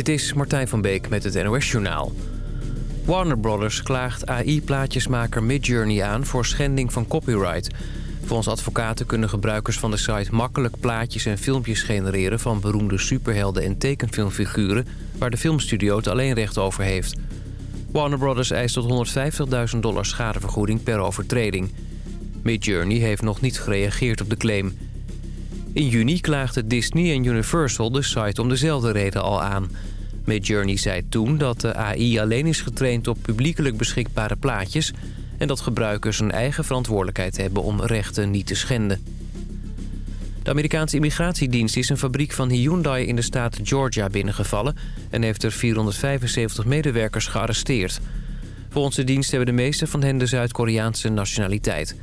Dit is Martijn van Beek met het NOS-journaal. Warner Brothers klaagt AI-plaatjesmaker Midjourney aan voor schending van copyright. Volgens advocaten kunnen gebruikers van de site makkelijk plaatjes en filmpjes genereren... van beroemde superhelden en tekenfilmfiguren... waar de filmstudio het alleen recht over heeft. Warner Brothers eist tot 150.000 dollar schadevergoeding per overtreding. Midjourney heeft nog niet gereageerd op de claim... In juni klaagden Disney en Universal de site om dezelfde reden al aan. Midjourney zei toen dat de AI alleen is getraind op publiekelijk beschikbare plaatjes... en dat gebruikers een eigen verantwoordelijkheid hebben om rechten niet te schenden. De Amerikaanse immigratiedienst is een fabriek van Hyundai in de staat Georgia binnengevallen... en heeft er 475 medewerkers gearresteerd. Volgens de dienst hebben de meeste van hen de Zuid-Koreaanse nationaliteit...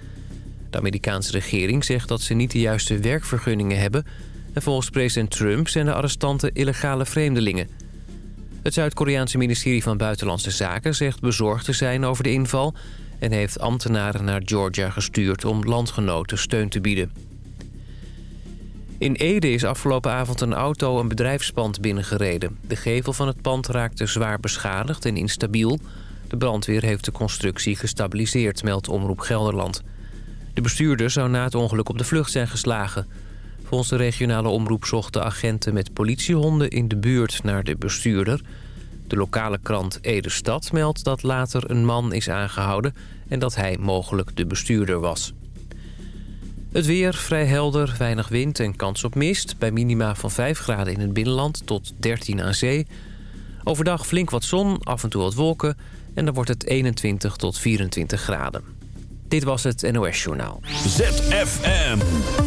De Amerikaanse regering zegt dat ze niet de juiste werkvergunningen hebben... en volgens president Trump zijn de arrestanten illegale vreemdelingen. Het Zuid-Koreaanse ministerie van Buitenlandse Zaken zegt bezorgd te zijn over de inval... en heeft ambtenaren naar Georgia gestuurd om landgenoten steun te bieden. In Ede is afgelopen avond een auto een bedrijfspand binnengereden. De gevel van het pand raakte zwaar beschadigd en instabiel. De brandweer heeft de constructie gestabiliseerd, meldt Omroep Gelderland... De bestuurder zou na het ongeluk op de vlucht zijn geslagen. Volgens de regionale omroep zochten agenten met politiehonden in de buurt naar de bestuurder. De lokale krant Ede Stad meldt dat later een man is aangehouden... en dat hij mogelijk de bestuurder was. Het weer vrij helder, weinig wind en kans op mist... bij minima van 5 graden in het binnenland tot 13 aan zee. Overdag flink wat zon, af en toe wat wolken... en dan wordt het 21 tot 24 graden. Dit was het NOS Journaal. ZFM.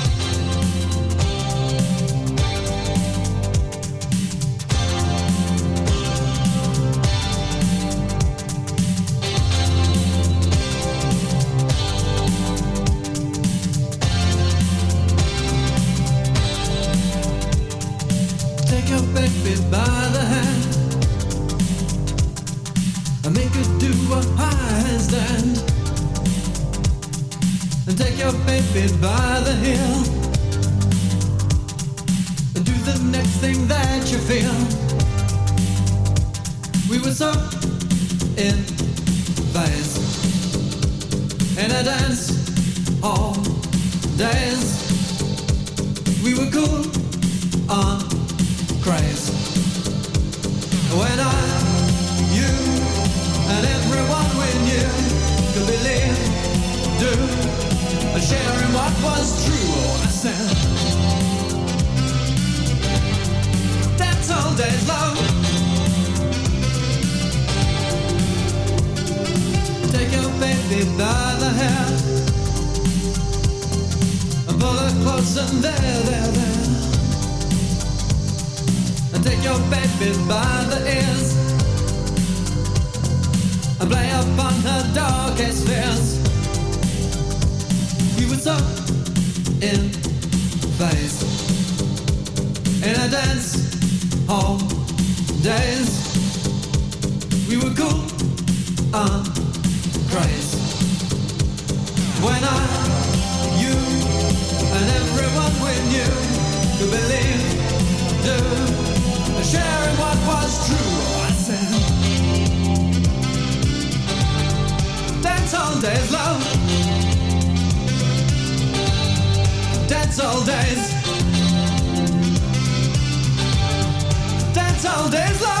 When I, you, and everyone we knew could believe, do, sharing what was true. I said, dance all days, love dance all days. Dance all days long.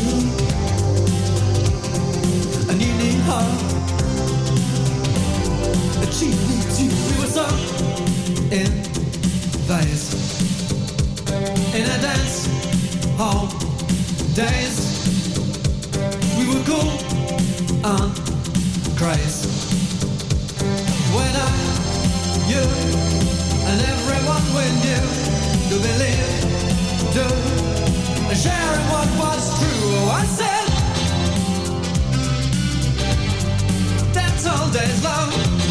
We were so in phase. In a dance hall days we were cool and crazy. When I, you, and everyone we knew to believe, to sharing what was true. Oh, I said, that's all days long.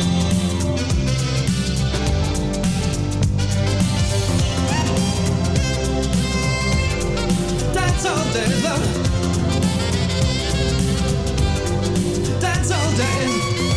That's all days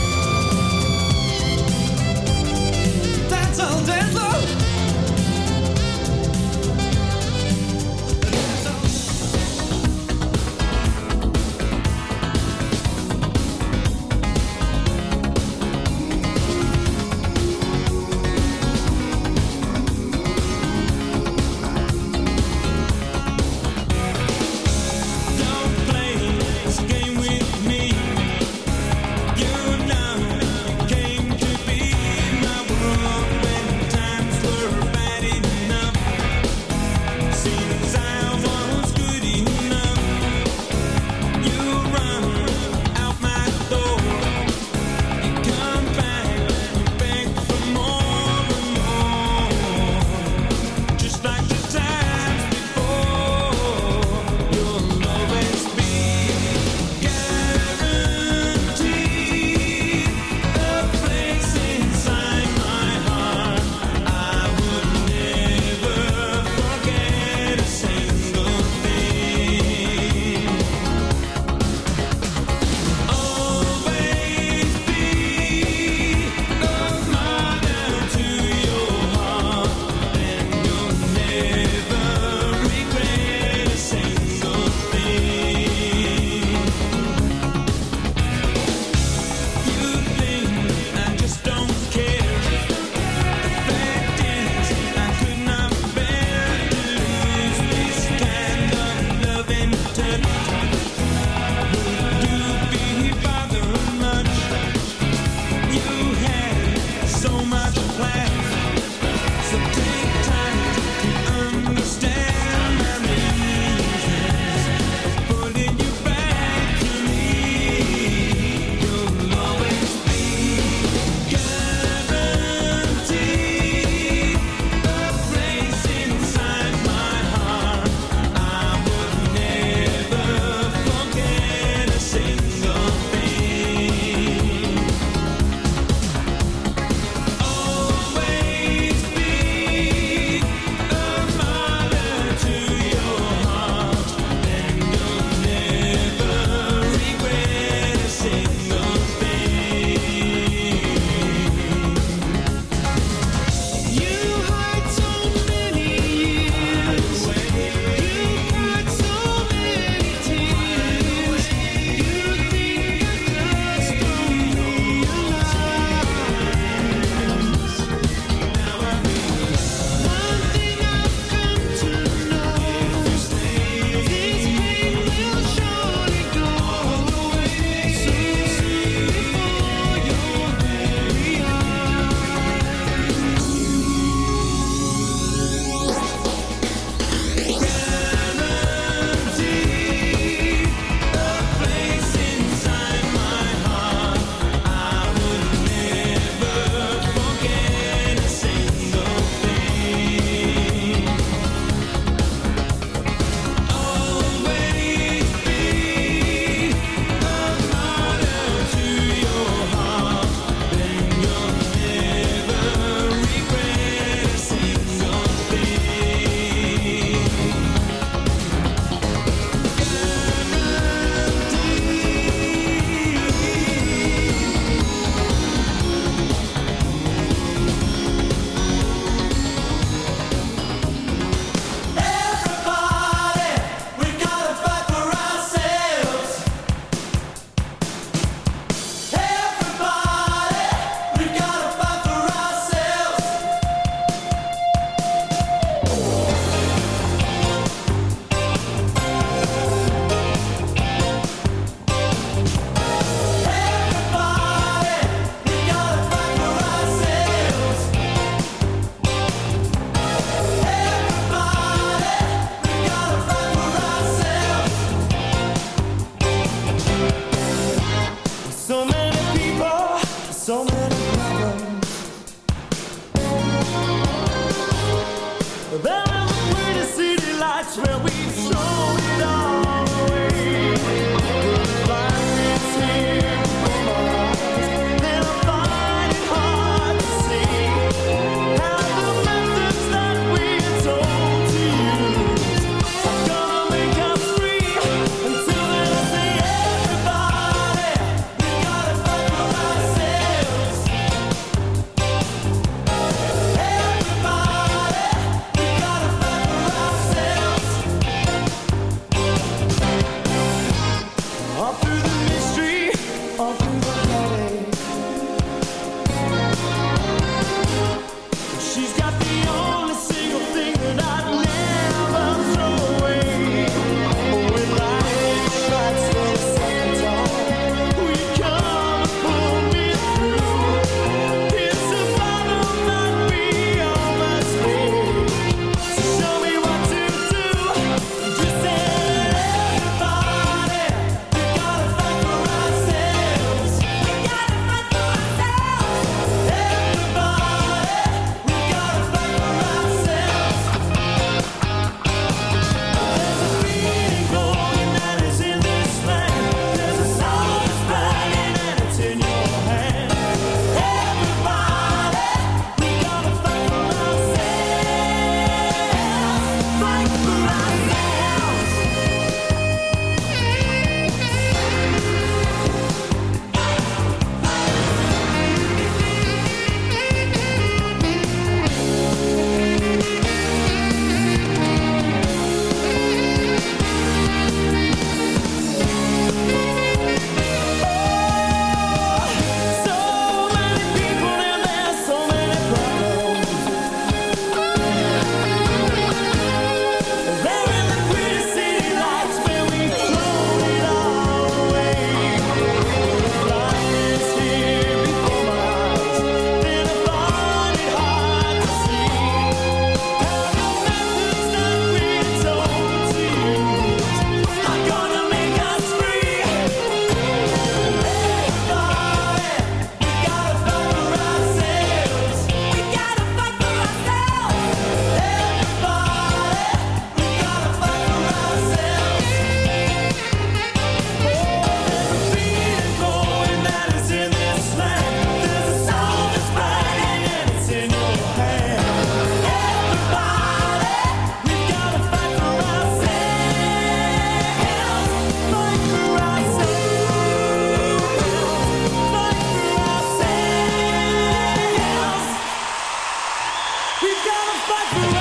We got to fight for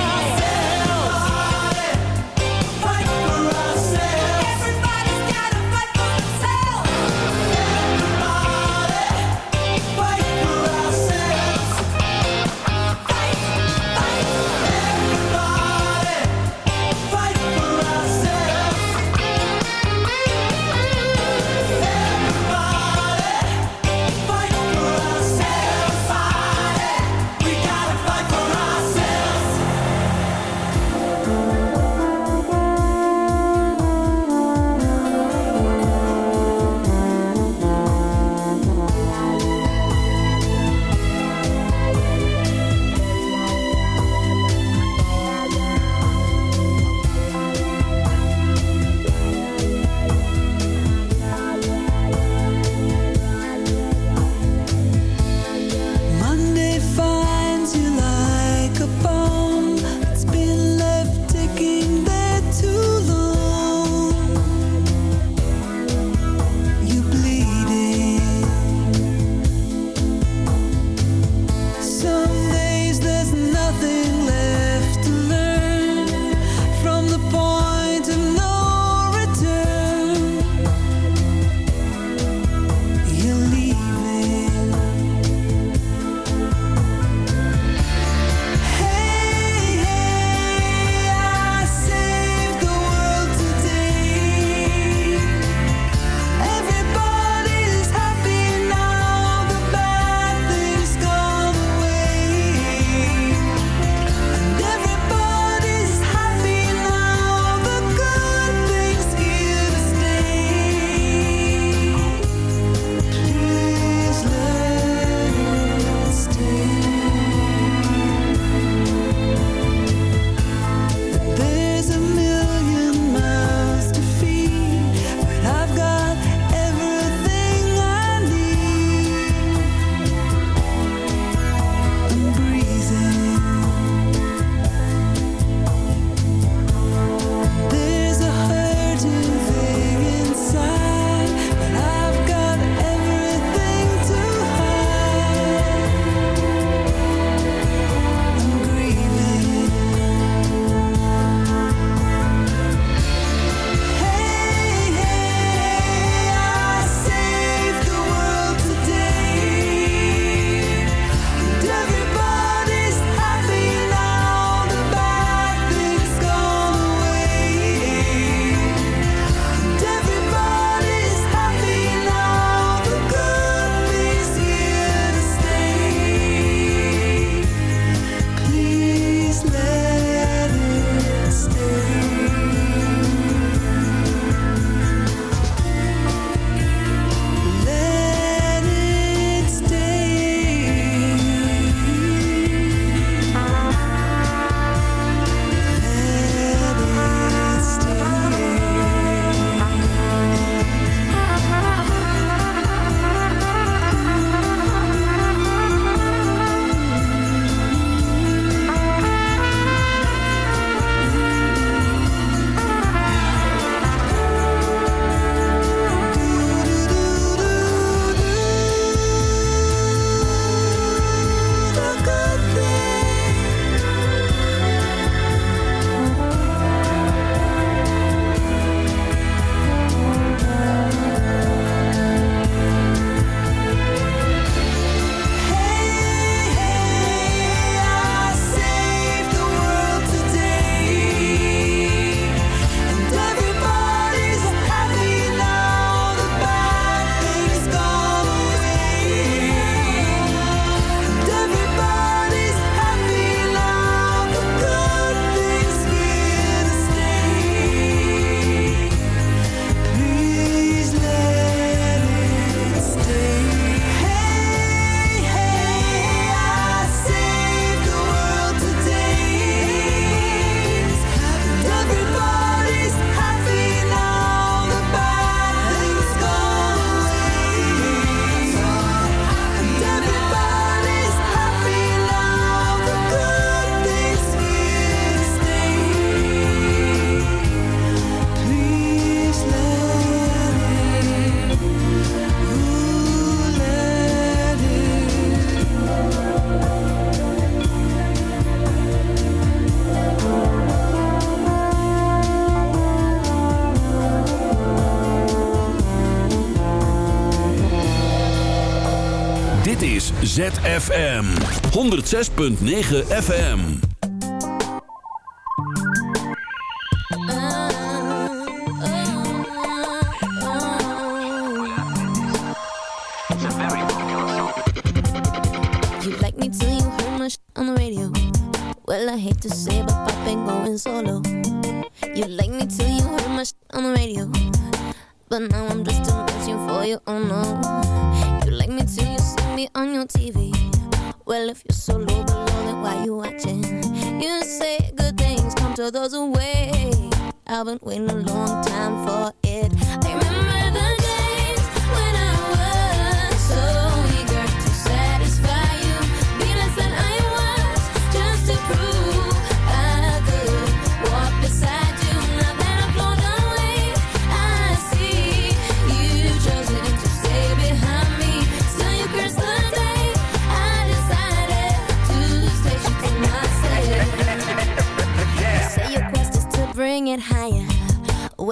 ZFM 106.9 FM. You like me till you heard my on the radio. Well, I hate to say, but pop ain't going solo. You like me till you heard my sh- on the radio. But now I'm just a machine for you, oh no. You like me till you me on your TV. Well, if you're so low below, why you watching? You say good things come to those who wait. I've been waiting a long time for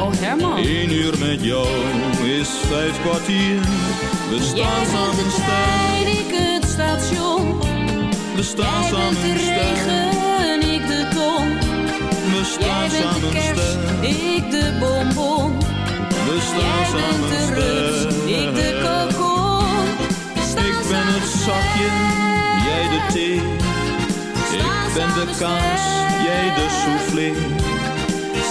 Oh Herman, Eén uur met jou is vijf kwartier. We jij staan samen de trein, ik het station. we staan Jij bent samen de regen, ik de ton. We Jij staan bent de samen kerst, sterk, ik de bonbon. we Jij staan samen de rust, ik de kokon. Ik ben het zakje, jij de thee. Ik ben de kaas, jij de soufflé.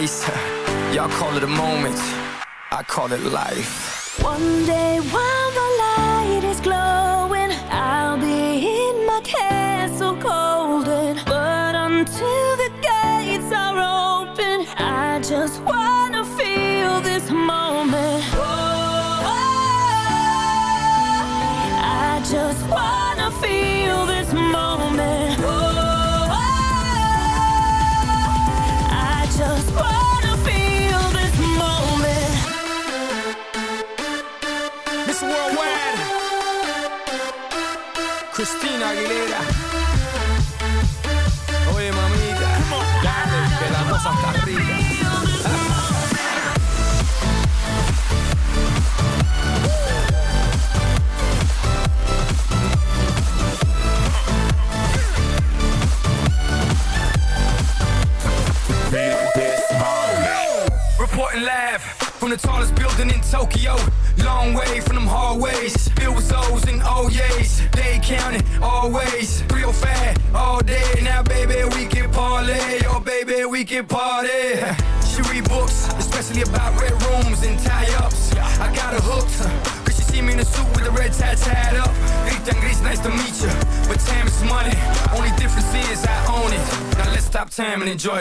nights. Y'all call it a moment. I call it life. One day, one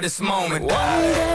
this moment.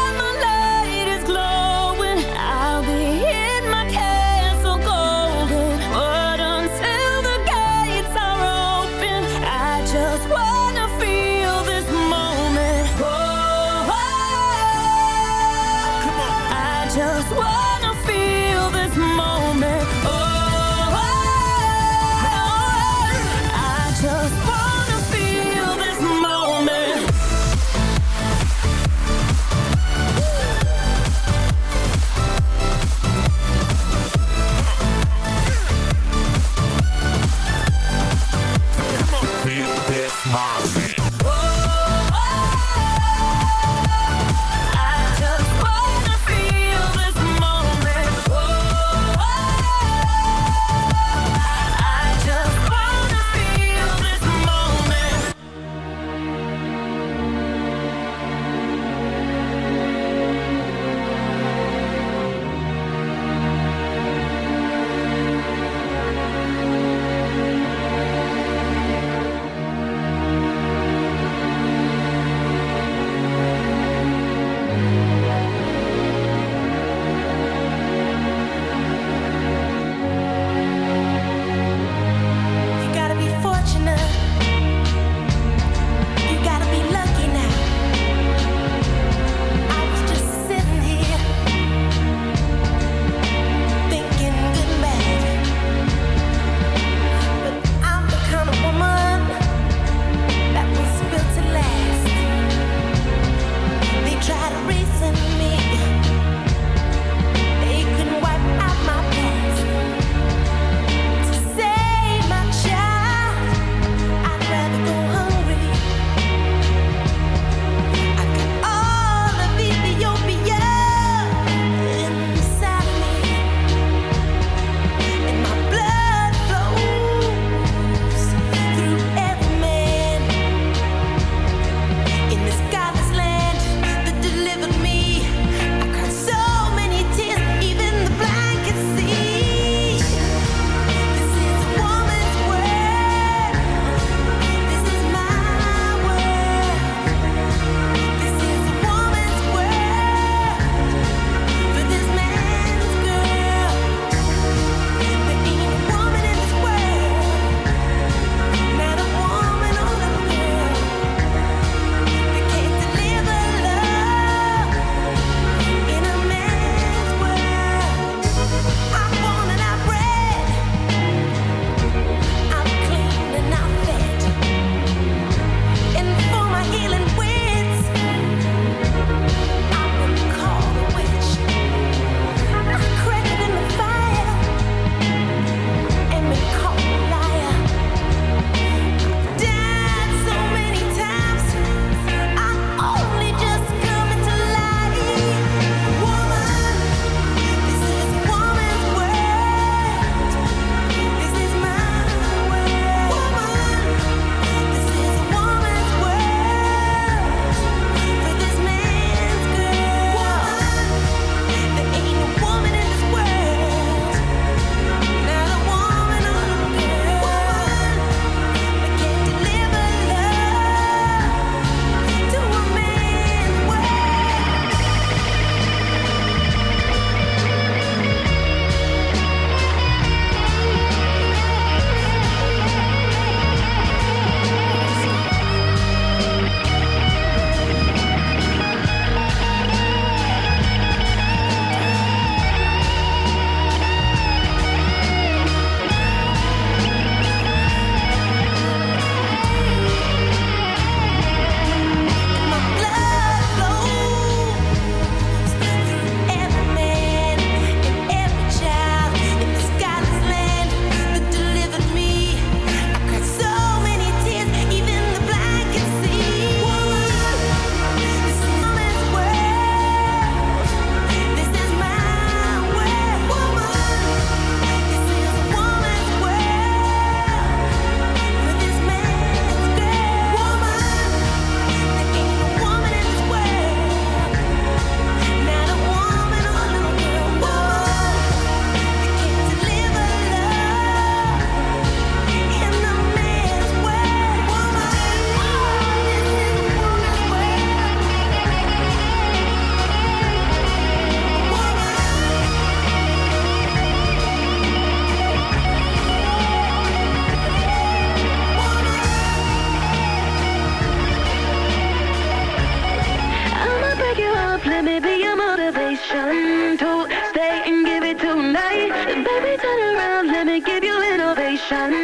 baby, your motivation to stay and give it tonight. Baby, turn around, let me give you an ovation.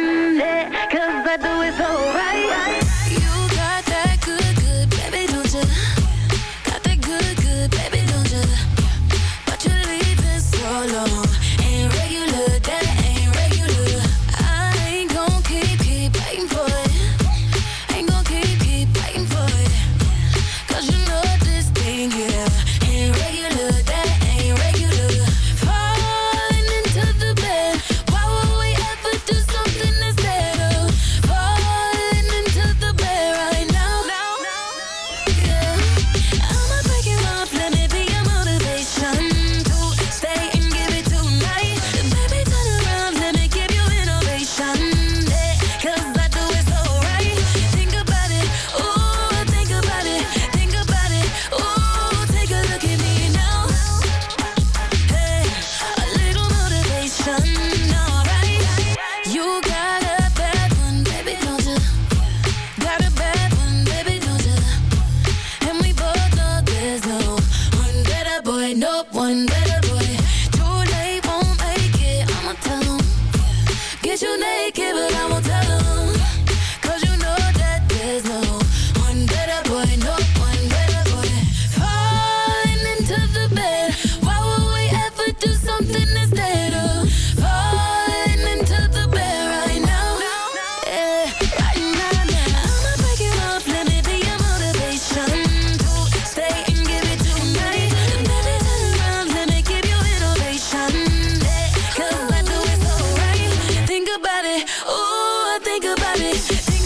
about it.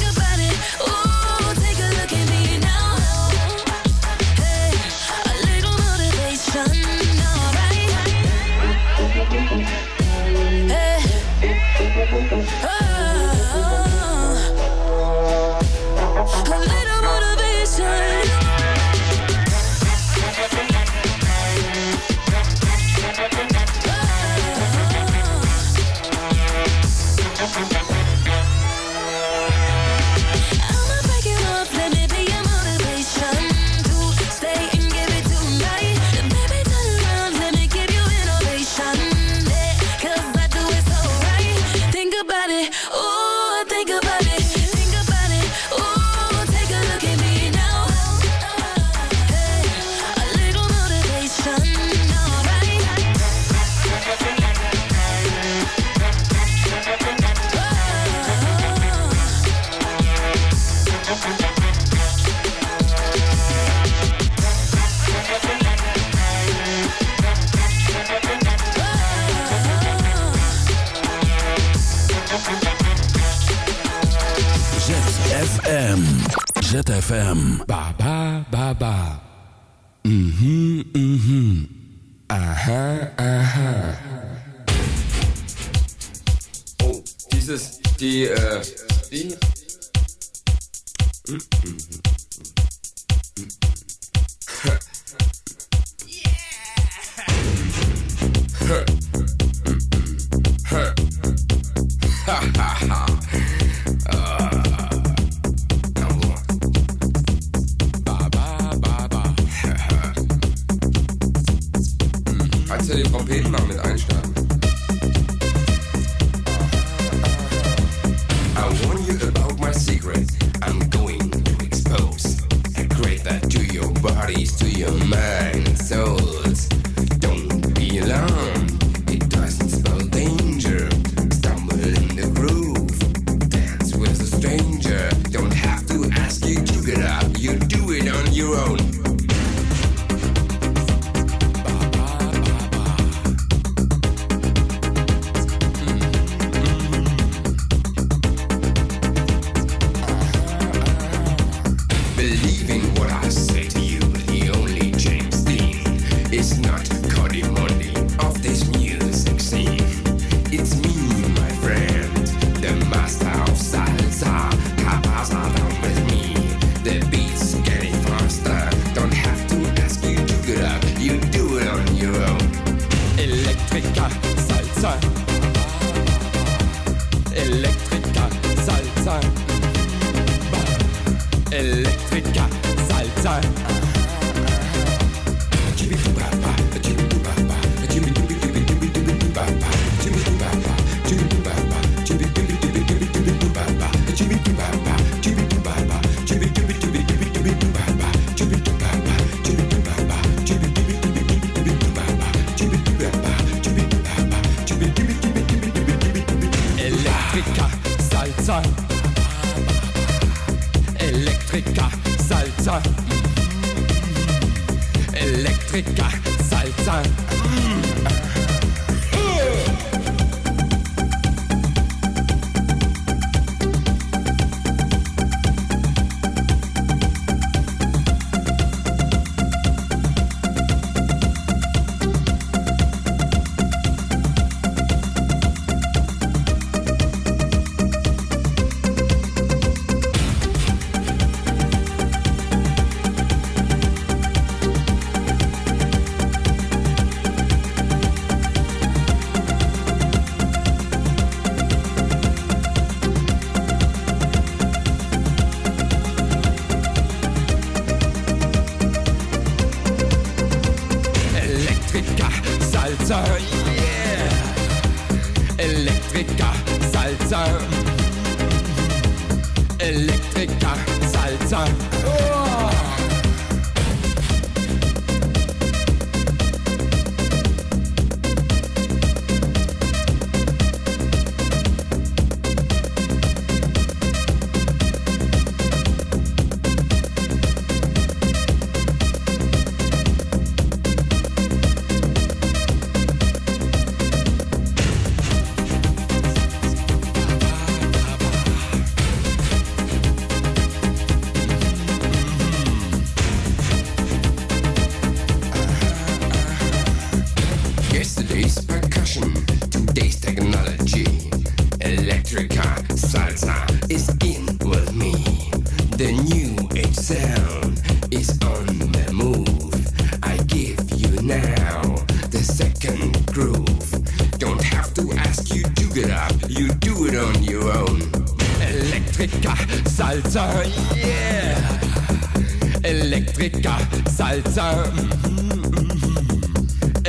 Als wir den Trompeten mit einstarten. I warn you about my secret. I'm going to expose. I create that to your bodies, to your mind, soul.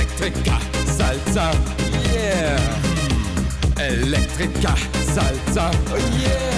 Electrica salsa, yeah. Electrica salsa, oh yeah.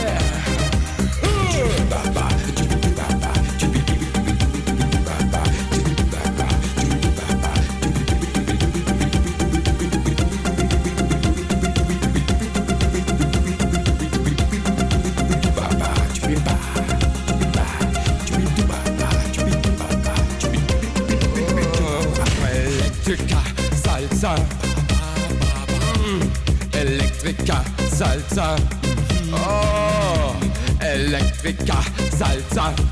Electrica salsa.